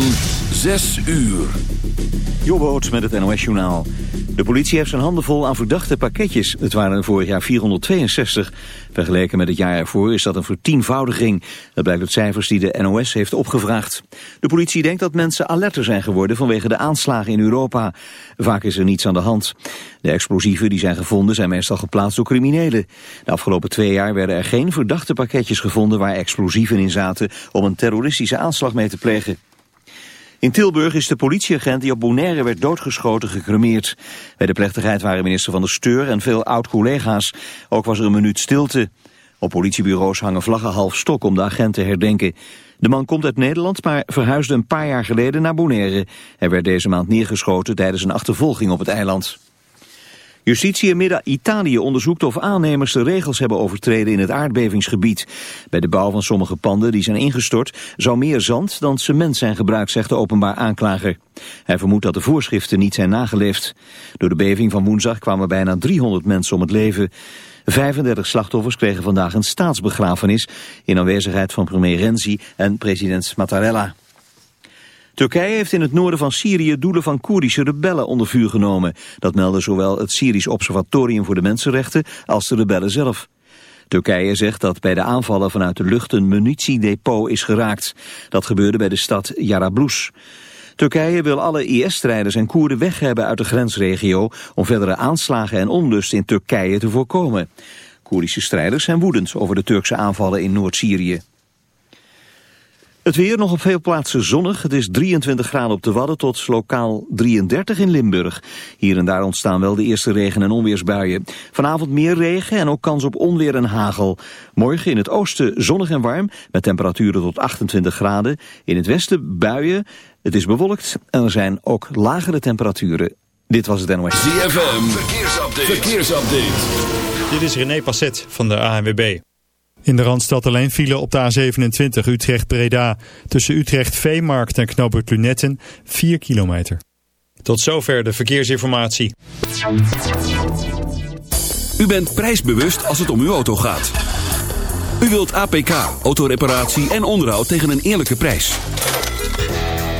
van 6 uur. Jobboot met het NOS-journaal. De politie heeft zijn handen vol aan verdachte pakketjes. Het waren vorig jaar 462. Vergeleken met het jaar ervoor is dat een vertienvoudiging. Dat blijkt uit cijfers die de NOS heeft opgevraagd. De politie denkt dat mensen alerter zijn geworden vanwege de aanslagen in Europa. Vaak is er niets aan de hand. De explosieven die zijn gevonden zijn meestal geplaatst door criminelen. De afgelopen twee jaar werden er geen verdachte pakketjes gevonden waar explosieven in zaten om een terroristische aanslag mee te plegen. In Tilburg is de politieagent die op Bonaire werd doodgeschoten gecremeerd. Bij de plechtigheid waren minister van de Steur en veel oud-collega's. Ook was er een minuut stilte. Op politiebureaus hangen vlaggen half stok om de agent te herdenken. De man komt uit Nederland, maar verhuisde een paar jaar geleden naar Bonaire. Hij werd deze maand neergeschoten tijdens een achtervolging op het eiland. Justitie in Midden-Italië onderzoekt of aannemers de regels hebben overtreden in het aardbevingsgebied. Bij de bouw van sommige panden die zijn ingestort zou meer zand dan cement zijn gebruikt, zegt de openbaar aanklager. Hij vermoedt dat de voorschriften niet zijn nageleefd. Door de beving van woensdag kwamen bijna 300 mensen om het leven. 35 slachtoffers kregen vandaag een staatsbegrafenis in aanwezigheid van premier Renzi en president Mattarella. Turkije heeft in het noorden van Syrië doelen van Koerdische rebellen onder vuur genomen. Dat melden zowel het Syrisch Observatorium voor de Mensenrechten als de rebellen zelf. Turkije zegt dat bij de aanvallen vanuit de lucht een munitiedepot is geraakt. Dat gebeurde bij de stad Jarablus. Turkije wil alle IS-strijders en Koerden weg hebben uit de grensregio... om verdere aanslagen en onlust in Turkije te voorkomen. Koerdische strijders zijn woedend over de Turkse aanvallen in Noord-Syrië. Het weer nog op veel plaatsen zonnig. Het is 23 graden op de Wadden tot lokaal 33 in Limburg. Hier en daar ontstaan wel de eerste regen- en onweersbuien. Vanavond meer regen en ook kans op onweer en hagel. Morgen in het oosten zonnig en warm met temperaturen tot 28 graden. In het westen buien. Het is bewolkt en er zijn ook lagere temperaturen. Dit was het NOS. ZFM, verkeersupdate. verkeersupdate. Dit is René Passet van de ANWB. In de Randstad alleen vielen op de A27 Utrecht-Breda. Tussen Utrecht-Veemarkt en Knoopert Lunetten 4 kilometer. Tot zover de verkeersinformatie. U bent prijsbewust als het om uw auto gaat. U wilt APK, autoreparatie en onderhoud tegen een eerlijke prijs.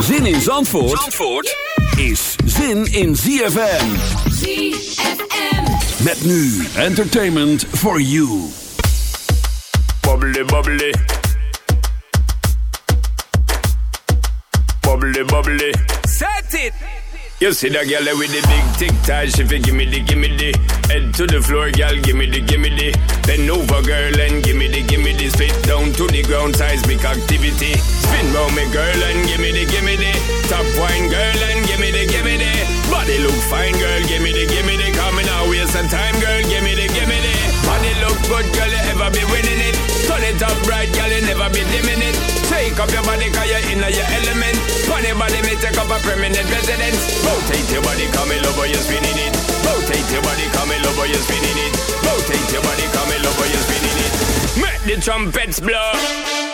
Zin in Zandvoort, Zandvoort is zin in ZFM. ZFM. Met nu entertainment for you. Bubbly, bubbly. Bubbly, bubbly. Set it! You see that girl with the big tic tac, she fi gimme the gimme the Head to the floor, girl, gimme the gimme the Bend over, girl, and gimme the gimme the Spit down to the ground, seismic activity. Spin round me, girl, and gimme the gimme the. Top wine, girl, and gimme the gimme the. Body look fine, girl, gimme the gimme the. Coming out, waste some time, girl, gimme the gimme the. Body look good, girl, you ever be winning it. Turn it up right, girl, you never be dimming it. Take up your body, cause you're in your element. Funny body, me take up a permanent residence. Rotate your body, come over, you're spinning it. Rotate your body, come over, you're spinning it. Rotate your body, come over, you're spinning it. Make the trumpets blow.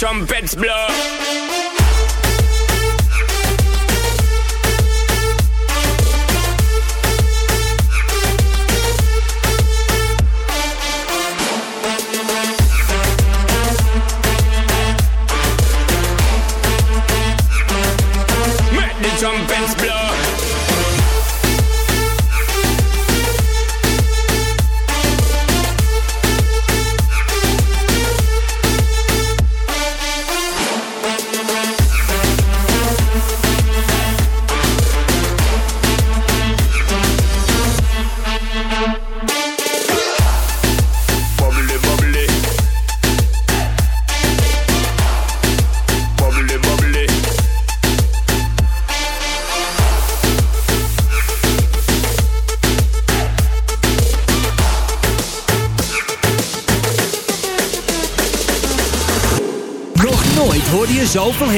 Trumpets blow.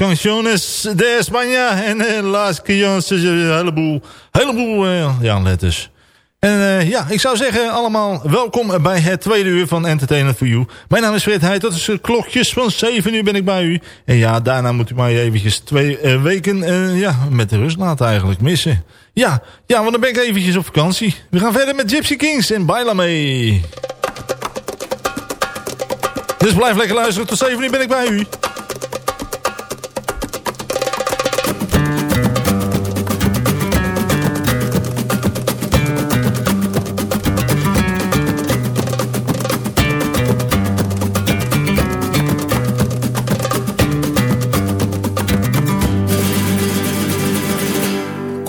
Canciones de España en uh, Las Canciones. Een heleboel, heleboel uh, ja, letters. En uh, ja, ik zou zeggen allemaal welkom bij het tweede uur van Entertainment for You. Mijn naam is Fred Heij, dat is uh, klokjes van 7 uur ben ik bij u. En ja, daarna moet u mij eventjes twee uh, weken ja, met de rust laten eigenlijk missen. Ja, ja, want dan ben ik eventjes op vakantie. We gaan verder met Gypsy Kings en Baila mee. Dus blijf lekker luisteren, tot 7 uur ben ik bij u.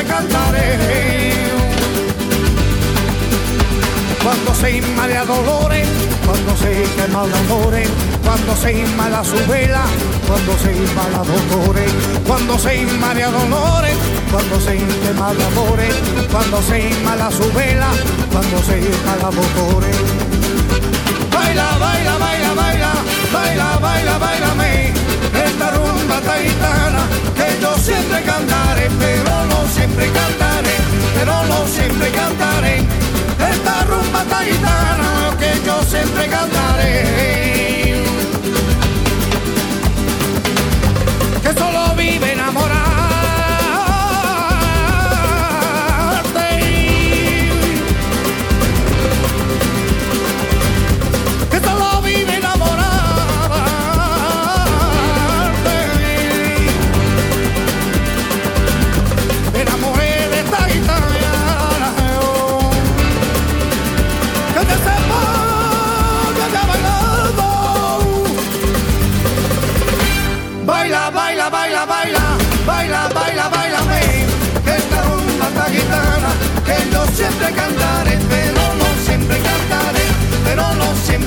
siempre cantaré. Cuando se inmala dolores, cuando se quema el amores, cuando se inmala su vela, cuando se inmala dolores, cuando se inmala dolores, cuando se quema el amores, cuando se inmala su vela, cuando se inmala dolores. Baila, baila, baila, baila, baila, baila, baila, esta rumba taitana que yo siempre cantaré, pero siempre cantaré, pero no siempre cantaré. Esta rumba taitana que yo siempre cantaré. Que solo vive enamorado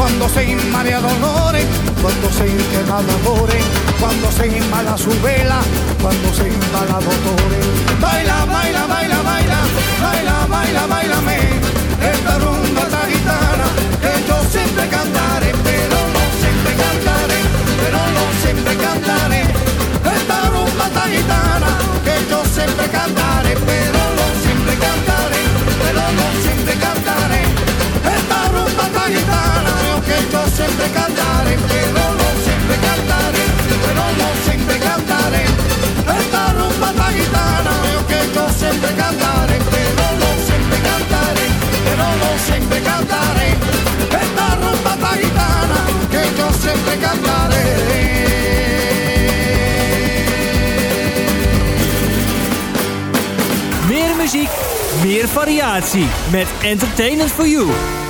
cuando se inmala dolores, cuando se quema amores, cuando se inmala su vela, cuando se inmala dolores. Baila, baila, baila, baila, baila, baila, baila, me, esta rumba esta gitana que yo siempre cantaré, pero no siempre cantaré, pero no siempre cantaré. Esta rumba esta gitana que yo siempre cantaré, siempre cantaré, pero no siempre cantaré, pero no siempre cantaré. Esta rumba tan gitana, yo siempre cantaré, pero no siempre cantaré, pero no siempre cantaré. Esta rumba tan gitana, que yo siempre cantaré. Meer muziek meer variatie met Entertainment for You.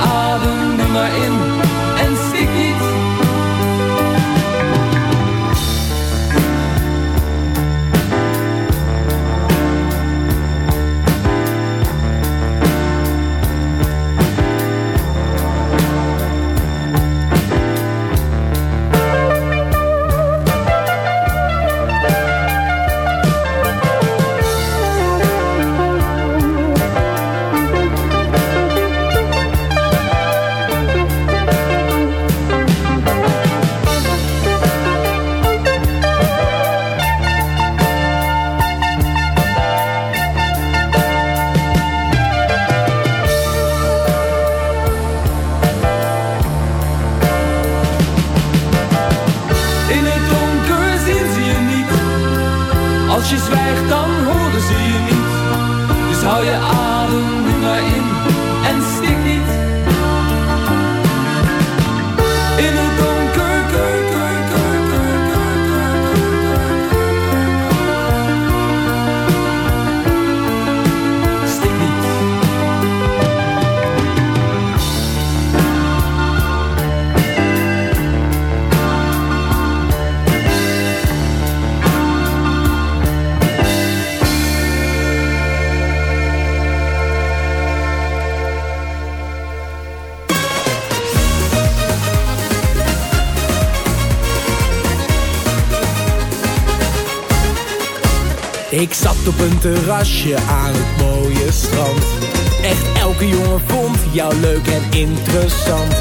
Adem nu maar in een terrasje aan het mooie strand. Echt elke jongen vond jou leuk en interessant.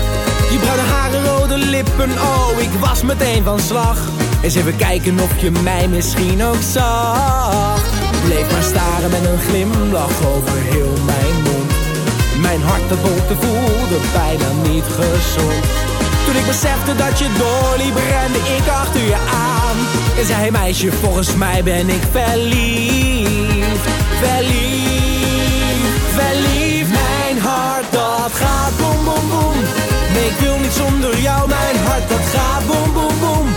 Je bruine haren, rode lippen, oh, ik was meteen van slag. Eens even kijken of je mij misschien ook zag. Bleef maar staren met een glimlach over heel mijn mond. Mijn hart dat bolte voelde bijna niet gezond. Toen ik besefte dat je doorliep, rende ik achter je aan. En zei, meisje, volgens mij ben ik verliefd. Verliefd, verliefd. Mijn hart dat gaat boem, boem, boem. Nee, ik wil niet zonder jou. Mijn hart dat gaat boem, boem, boem.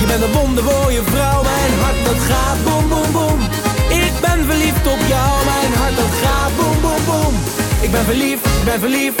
Je bent een wondermooie vrouw. Mijn hart dat gaat boem, boem, boem. Ik ben verliefd op jou. Mijn hart dat gaat boem, boem, boem. Ik ben verliefd, ik ben verliefd.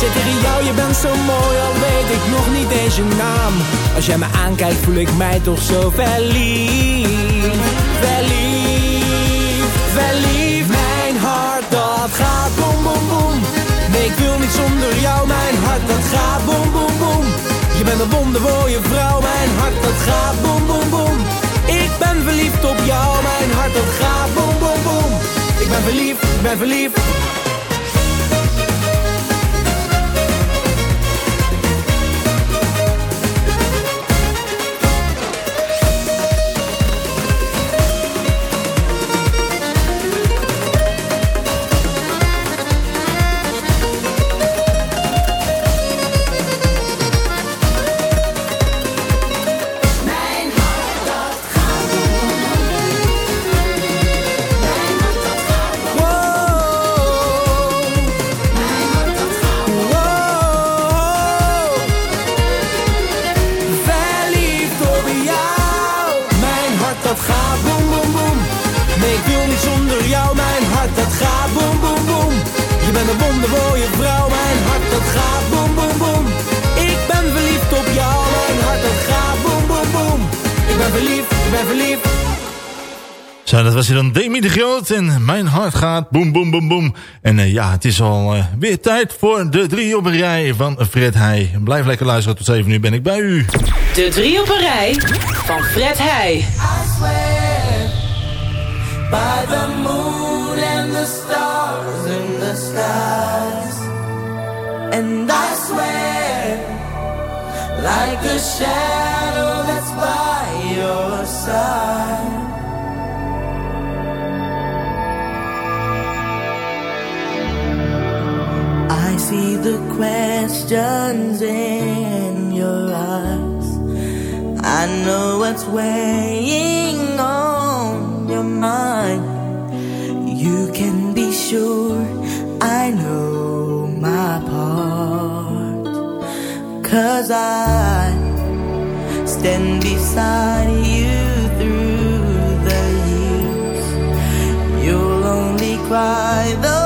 Zit tegen jou, je bent zo mooi, al weet ik nog niet eens je naam. Als jij me aankijkt voel ik mij toch zo verliefd Verliefd, verliefd. Mijn hart dat gaat boem boem boem. Nee ik wil niet zonder jou Mijn hart dat gaat boem boem boem. Je bent een wonderwooie vrouw Mijn hart dat gaat boem boem boem. Ik ben verliefd op jou Mijn hart dat gaat boem boem boem. Ik ben verliefd, ik ben Verliefd ik ben verliefd Zo, dat was hier dan Demi de Groot en Mijn Hart gaat boem boem boem boem. En eh, ja, het is al eh, weer tijd voor de drie op een rij van Fred Heij. Blijf lekker luisteren, tot 7 uur ben ik bij u. De drie op een rij van Fred Heij. By the moon and the stars in the skies. And I swear, like a shadow that's by your side. I see the questions in your eyes. I know what's weighing on your mind. You can be sure I know my part. Cause I stand beside you by the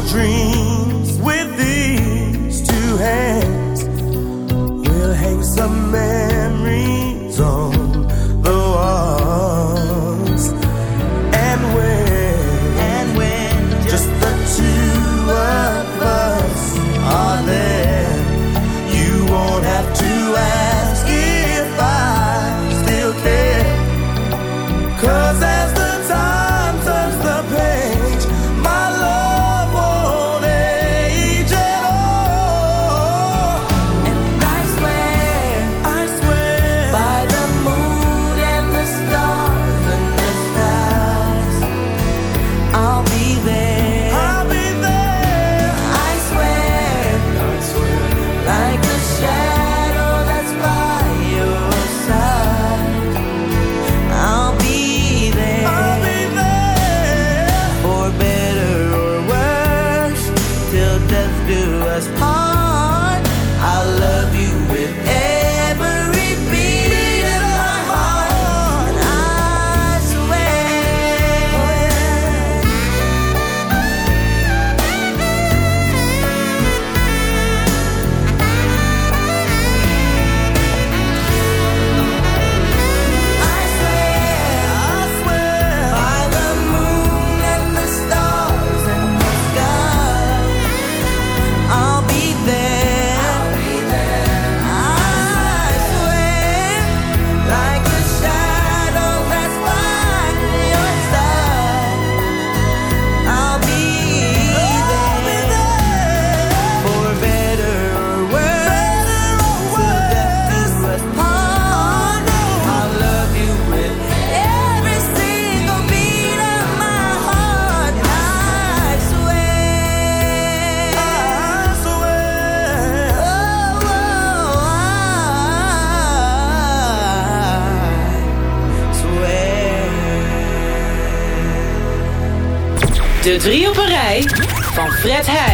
your dreams heart. I love Fred Heij.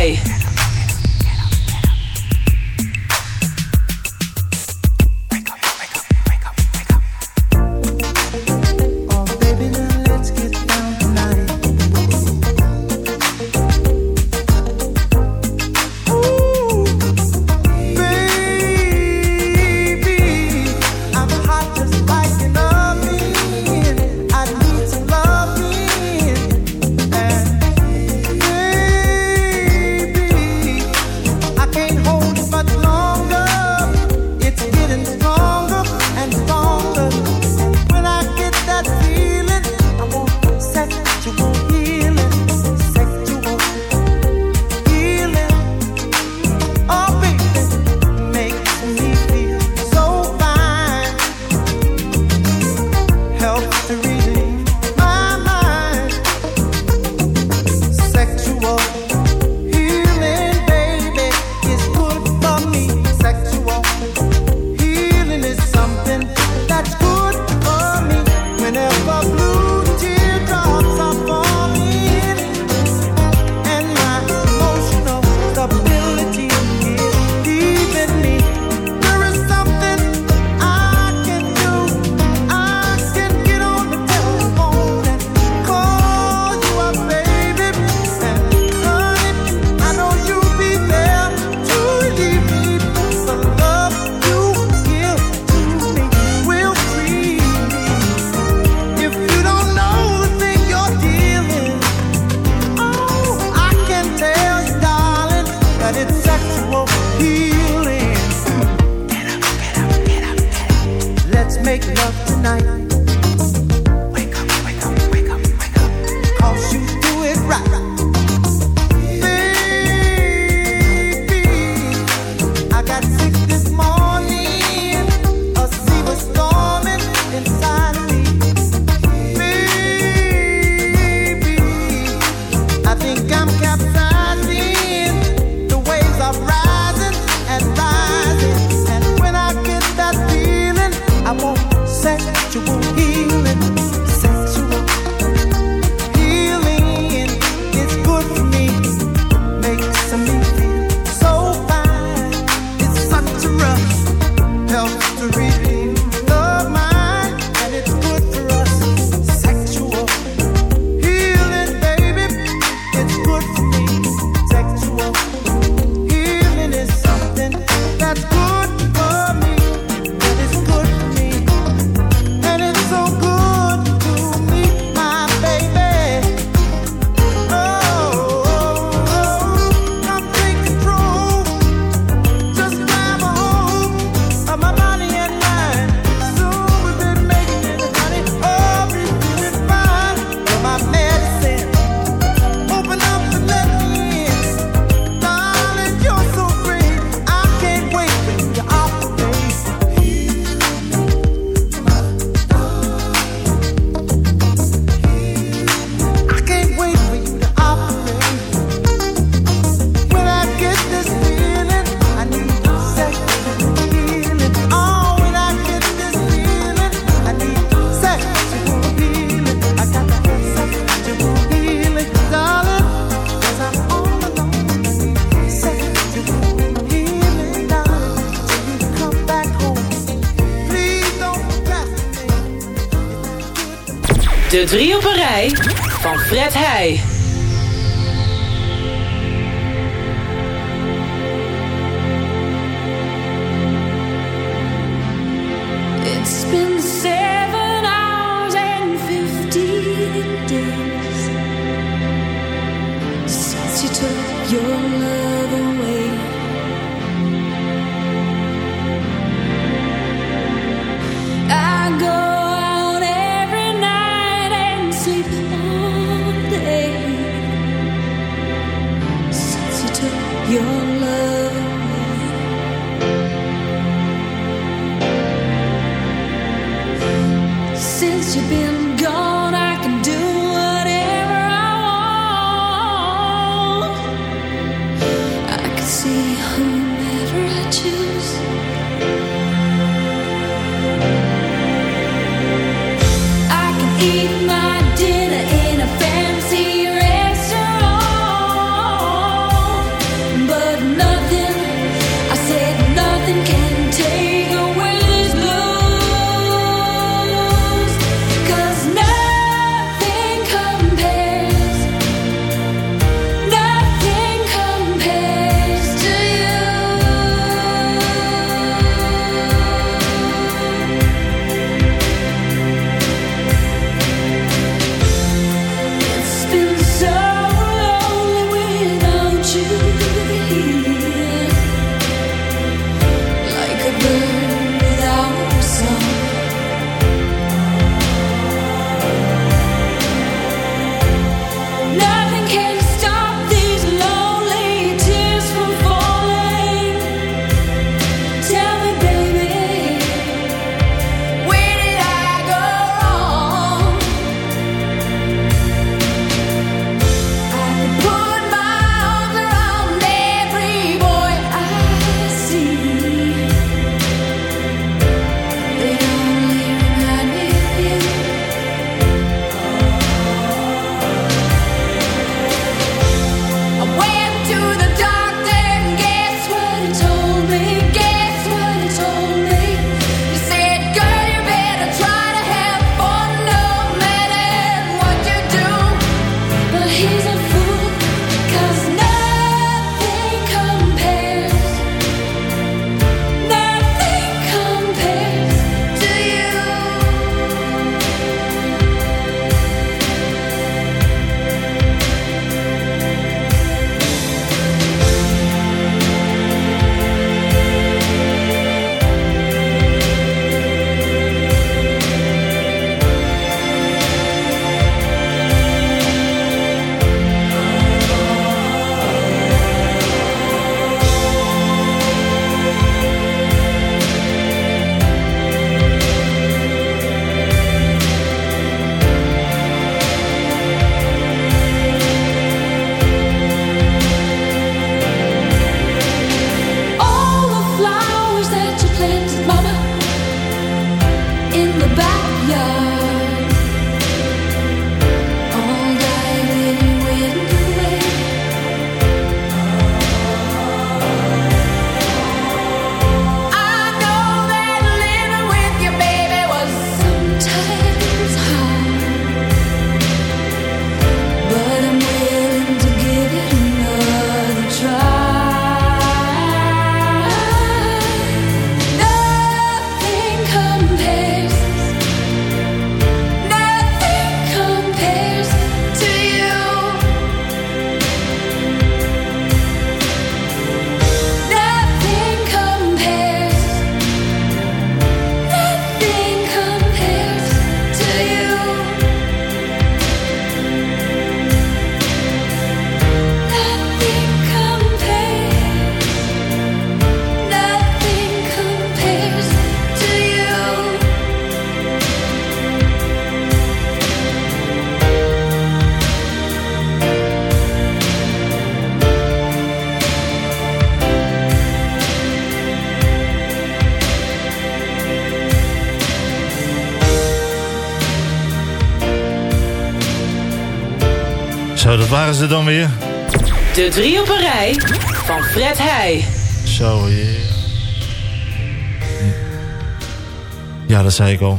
Waren ze dan weer. De drie op een rij van Fred Heij. Zo, yeah. Ja, dat zei ik al.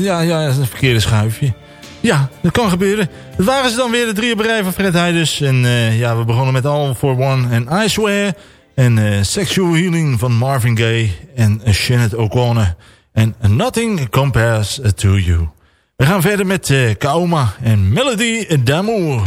Ja, ja, dat is een verkeerde schuifje. Ja, dat kan gebeuren. Dat waren ze dan weer, de drie op een rij van Fred Heij dus. En eh, ja, we begonnen met All for One en I Swear. En eh, Sexual Healing van Marvin Gaye en uh, Shannon O'Connor. En Nothing Compares to You. We gaan verder met eh Kaoma en Melody d'Amour.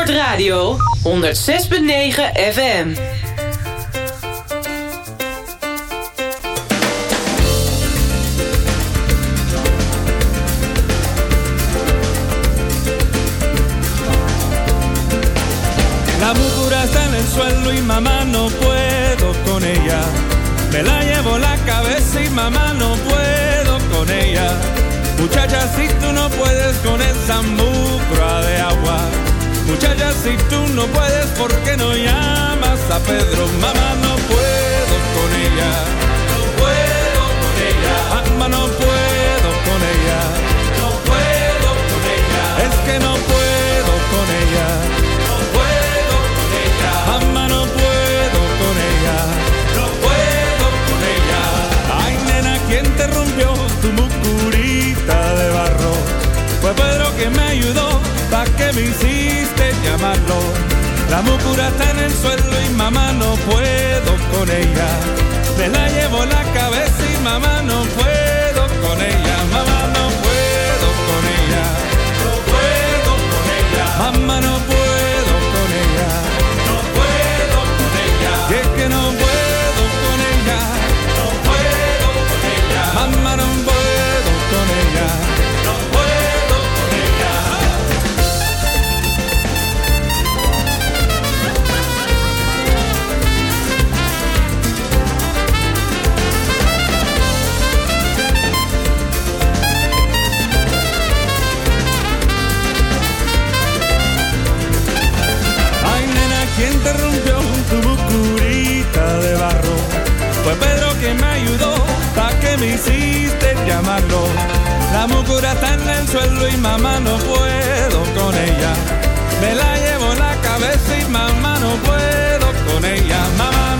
Zandvoort Radio 106.9 FM. La mucura está en el suelo y mamá no puedo con ella. Me la llevo la cabeza y mamá no puedo con ella. Muchacha, si tú no puedes con esa mucra ¿por qué no llamas a Pedro? Mamá, no puedo con ella. No puedo con ella. Mamá, no puedo con ella. No puedo con ella. Es que no puedo con ella. No puedo con ella. Mamá, no puedo con ella. No puedo con ella. Ay, nena, ¿quién te rompió tu mucurita de barro? Fue Pedro que me ayudó, ¿pa' que me hiciste llamarlo? La mucura está en el suelo y mamá no puedo con ella. Me la llevo la cabeza y mamá no puedo con ella. Mamá no puedo con ella. No puedo con ella. Mamá no puedo con ella. No puedo con ella. Y es que no puedo con ella. No puedo con ella. Mamá no puedo nena, ¿quién te rompió tu bucurita de barro? Fue Pedro que me ayudó, pa' que me hiciste llamarlo. La mucura está en el suelo y mamá no puedo con ella. Me la llevo en la cabeza y mamá no puedo con ella. Mamá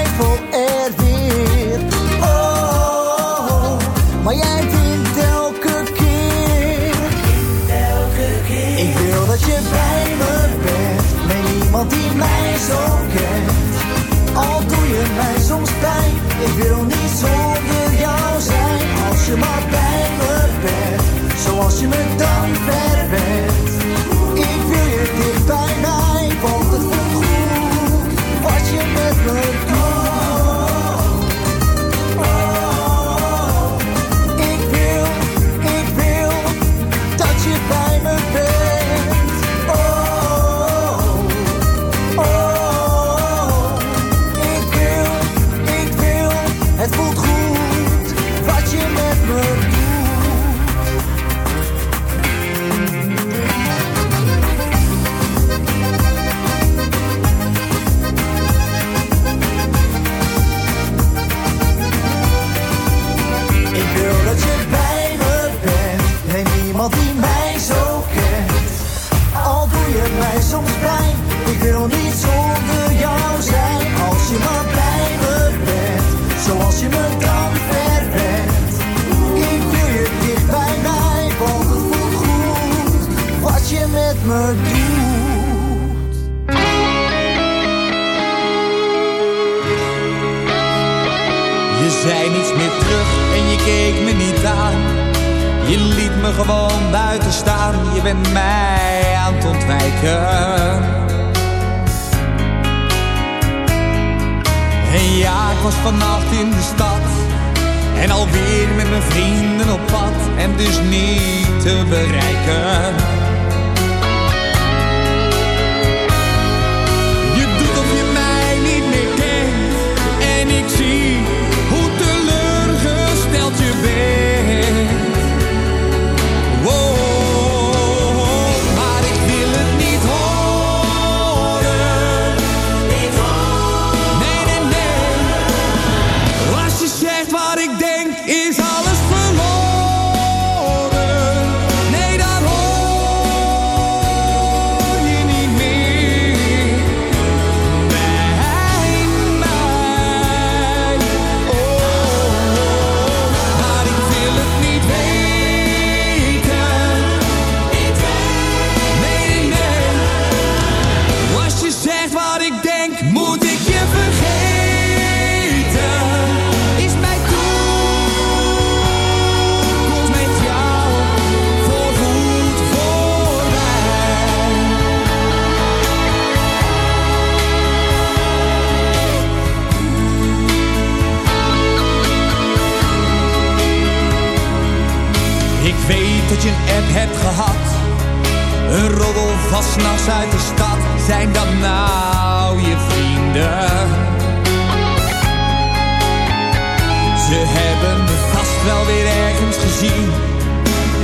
niemand die mij zo kent. Al doe je mij soms pijn. Ik wil niet zonder Zoals je me dan verwendt. Ik wil je dicht bij mij. Want het voelt goed. Wat je met me doet. Je zei niets meer terug en je keek me niet aan. Je liet me gewoon buiten staan. Je bent mij aan het ontwijken. Ja, ik was vannacht in de stad. En alweer met mijn vrienden op pad. En dus niet te bereiken. Hebt gehad. Een roddel van 's nachts uit de stad. Zijn dat nou je vrienden? Ze hebben me vast wel weer ergens gezien.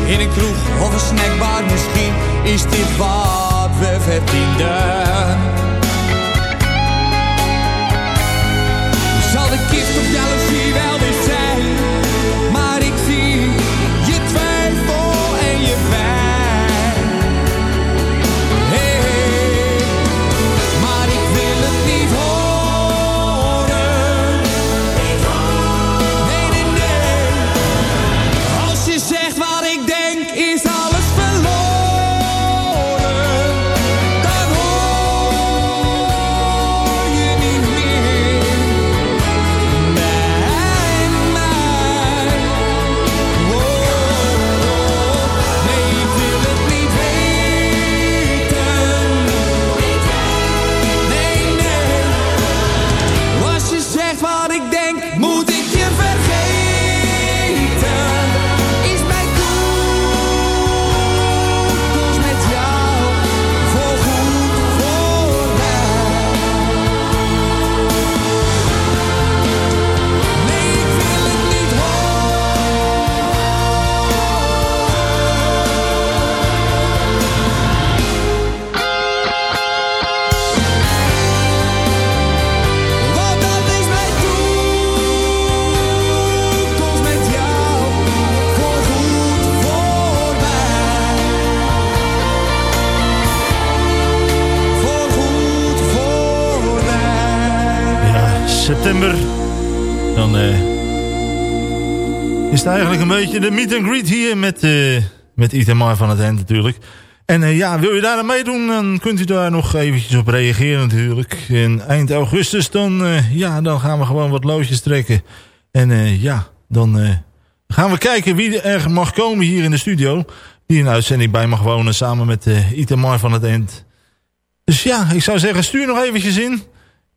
In een kroeg of een snackbar misschien. Is dit wat we verdienden? Zal de kist op jaloezie wel weer zijn? Dan eh, is het eigenlijk een beetje de meet and greet hier met, eh met Itamar van het End natuurlijk. En eh, ja, wil je daar aan meedoen, dan kunt u daar nog eventjes op reageren natuurlijk. En eind augustus, dan, ja, dan gaan we gewoon wat loodjes trekken. En ja, dan gaan we kijken wie er mag komen hier in de studio. Die een uitzending bij mag wonen samen met Itamar van het End. Dus ja, ik zou zeggen, stuur nog eventjes in.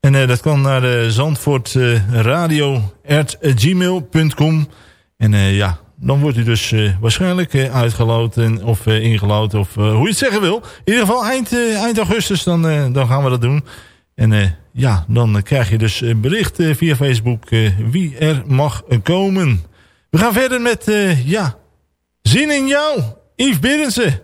En eh, dat kan naar eh, uh, zandvoortradio.gmail.com. Eh, en ja, dan wordt u dus waarschijnlijk uitgeloten of ingeloten of hoe je het zeggen wil. In ieder geval eind, eind augustus, dan, dan gaan we dat doen. En ja, dan krijg je dus een bericht via Facebook wie er mag komen. We gaan verder met, ja, Zin in jou, Yves Berensen.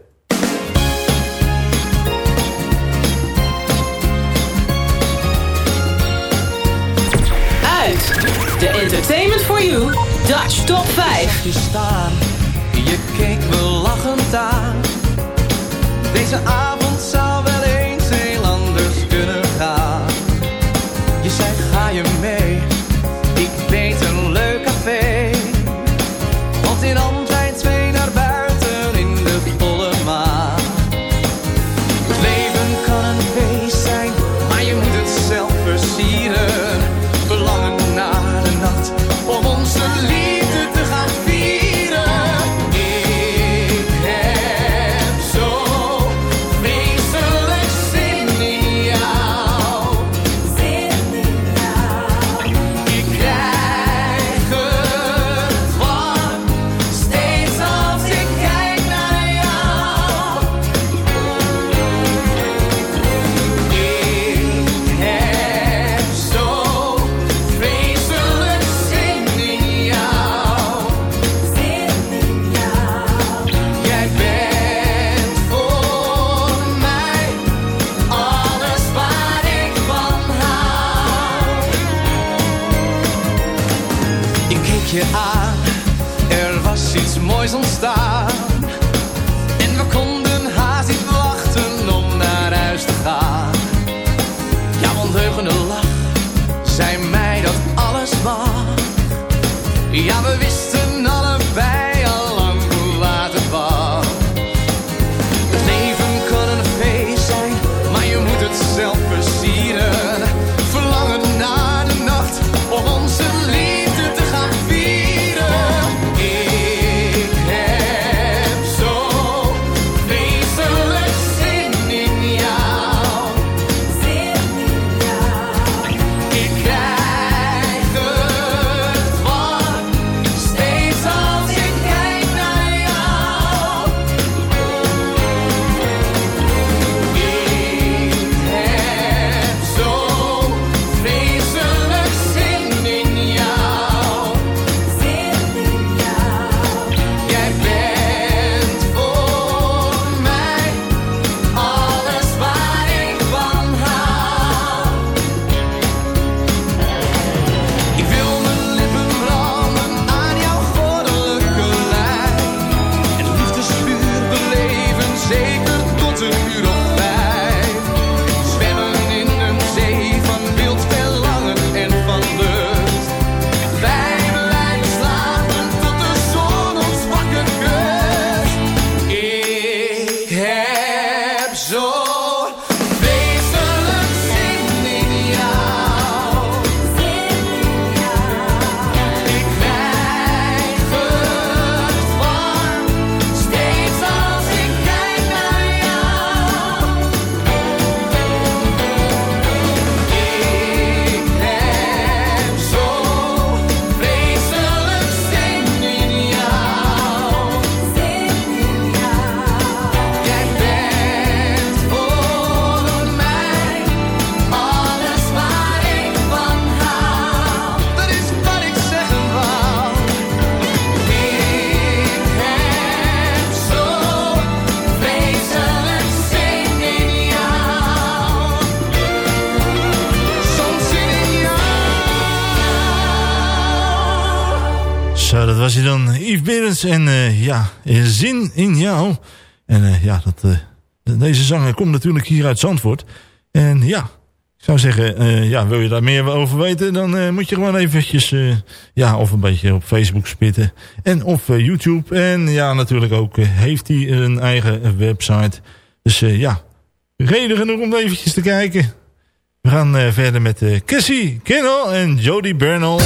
uit. De Entertainment for You Dutch Top 5. Je staan, je keek me lachend aan. Deze avond Eh, deze zanger komt natuurlijk hier uit Zandvoort. En ja, ik zou zeggen, eh, ja, wil je daar meer over weten... dan eh, moet je gewoon eventjes uh, ja, of een beetje op Facebook spitten. En of YouTube. En ja, natuurlijk ook heeft hij een eigen website. Dus ja, reden genoeg om eventjes te kijken. We gaan verder met Cassie Kennel en Jody Bernal.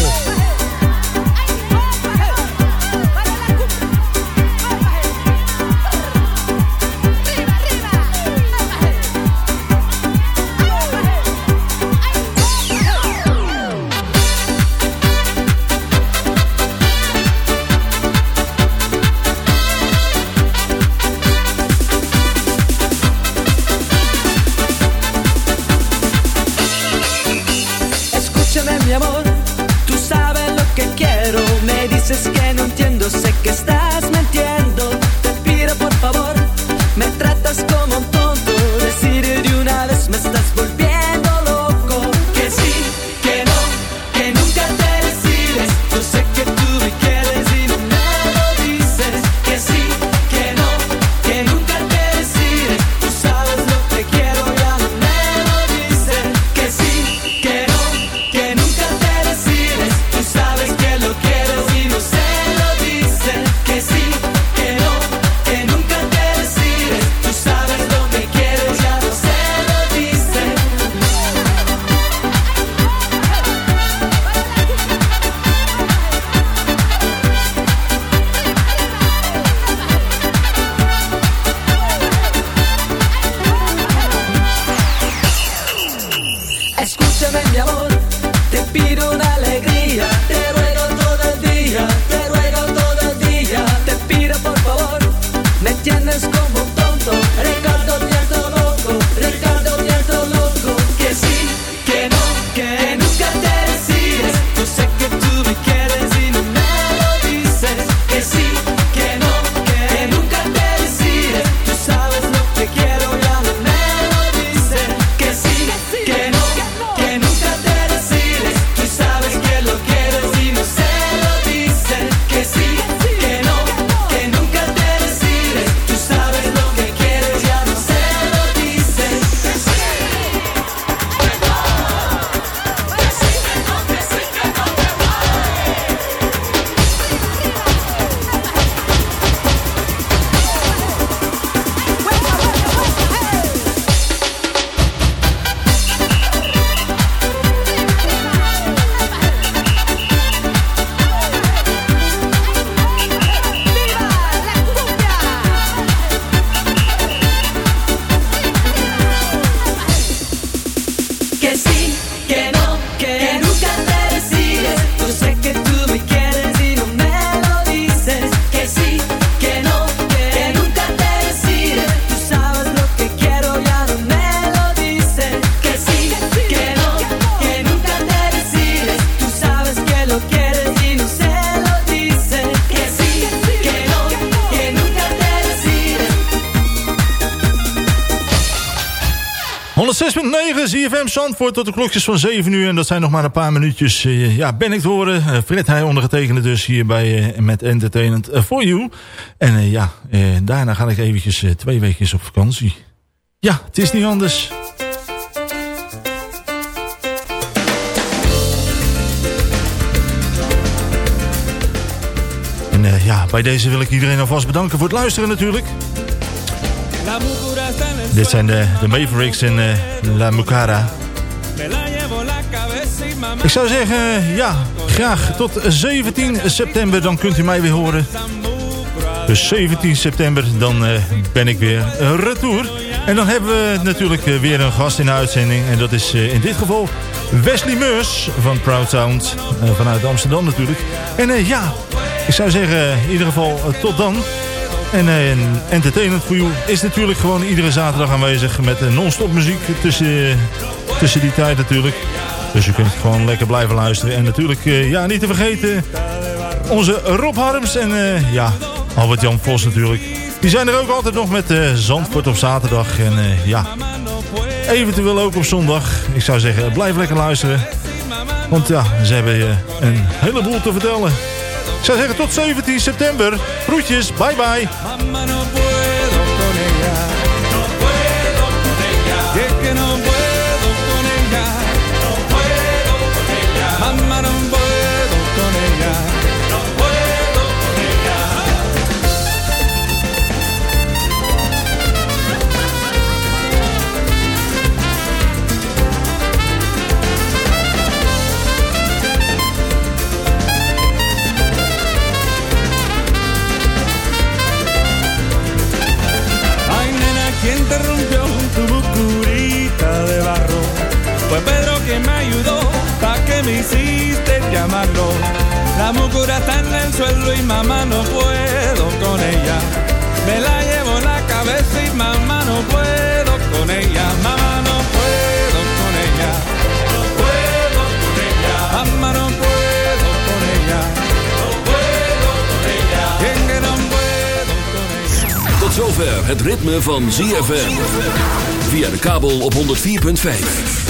Zandvoort tot de klokjes van 7 uur. En dat zijn nog maar een paar minuutjes. eh, ja, ben ik te horen. Eh, Fred hij ondergetekende dus hier bij, eh, met Entertainment for You. En ja, daarna ga ik eventjes twee weken op vakantie. Ja, het is niet anders. En ja, bij deze wil ik iedereen alvast bedanken voor het luisteren natuurlijk. Dit zijn de, de Mavericks en La Mucara. Ik zou zeggen, ja, graag tot 17 september, dan kunt u mij weer horen. Dus 17 september, dan eh, ben ik weer retour. En dan hebben we natuurlijk eh, weer een gast in de uitzending. En dat is eh, in dit geval Wesley Meurs van Proud Sound. vanuit Amsterdam natuurlijk. En ja, ik zou zeggen, in ieder geval tot dan. En Entertainment for You is natuurlijk gewoon iedere zaterdag aanwezig met non-stop muziek tussen, tussen die tijd natuurlijk. Dus je kunt gewoon lekker blijven luisteren. En natuurlijk, eh, ja, niet te vergeten, onze Rob Harms en eh, ja, Albert-Jan Vos natuurlijk. Die zijn er ook altijd nog met eh Zandvoort op zaterdag. En ja, eventueel ook op zondag. Ik zou zeggen, blijf lekker luisteren. Want ja, ze hebben een heleboel te vertellen. Ik zou zeggen, tot 17 september. Groetjes, bye bye. Llamarlo. La mucura está en el suelo y mamá no puedo con ella. Me la llevo en la cabeza y mamá no puedo con ella. Mamá no puedo con ella. No puedo con ella. Mamá no puedo con ella. No puedo con ella. ¿Quién que no puedo con ella? Tot zover het ritme van ZFM. Via de kabel op 104.5.